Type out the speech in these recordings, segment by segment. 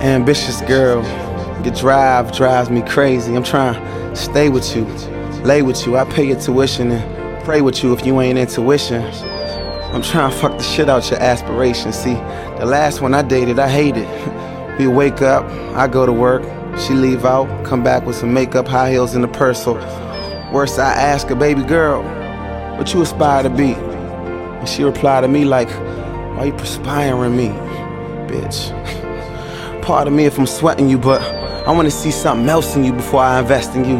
ambitious girl. Your drive drives me crazy. I'm trying to stay with you, lay with you. I pay your tuition and pray with you if you ain't intuition. I'm trying to fuck the shit out your aspirations. See, the last one I dated, I hated. We wake up, I go to work, she leave out, come back with some makeup, high heels, and a purse. So, worse, I ask her, baby girl, what you aspire to be? And she reply to me like, why you perspiring me, bitch? Pardon me if I'm sweating you, but I wanna see something else in you before I invest in you.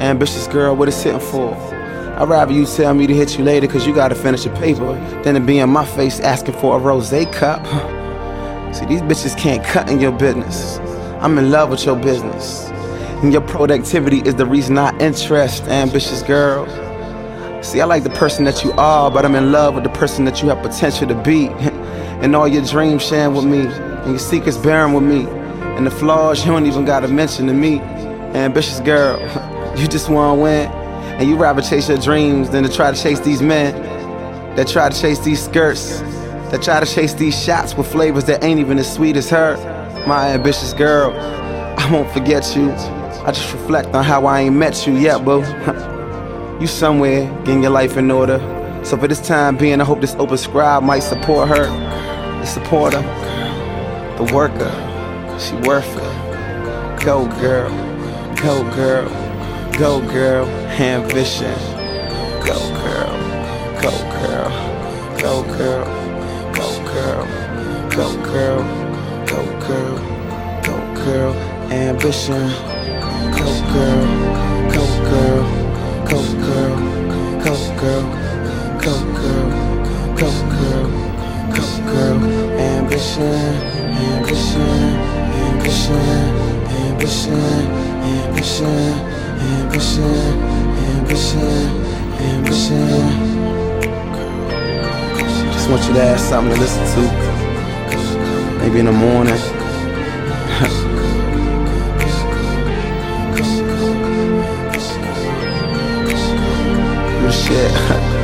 Ambitious girl, what it's hitting for? I'd rather you tell me to hit you later cause you gotta finish your paper than to be in my face asking for a rose cup. See, these bitches can't cut in your business. I'm in love with your business. And your productivity is the reason I interest, ambitious girl. See, I like the person that you are, but I'm in love with the person that you have potential to be. and all your dreams sharing with me, and your secrets bearing with me, and the flaws you don't even gotta mention to me. Ambitious girl, you just wanna win, and you rather chase your dreams than to try to chase these men that try to chase these skirts, that try to chase these shots with flavors that ain't even as sweet as her. My ambitious girl, I won't forget you. I just reflect on how I ain't met you yet, boo. you somewhere getting your life in order. So for this time being, I hope this open scribe might support her, support supporter, the worker. She worth it. Go girl, go girl, go girl, ambition. Go girl, go girl, go girl, go girl, go girl, go girl, go girl, ambition. Go girl, go girl, ambition, ambition, ambition, ambition, ambition, ambition, ambition, ambition. Just want you to have something to listen to. Maybe in the morning. Good shit.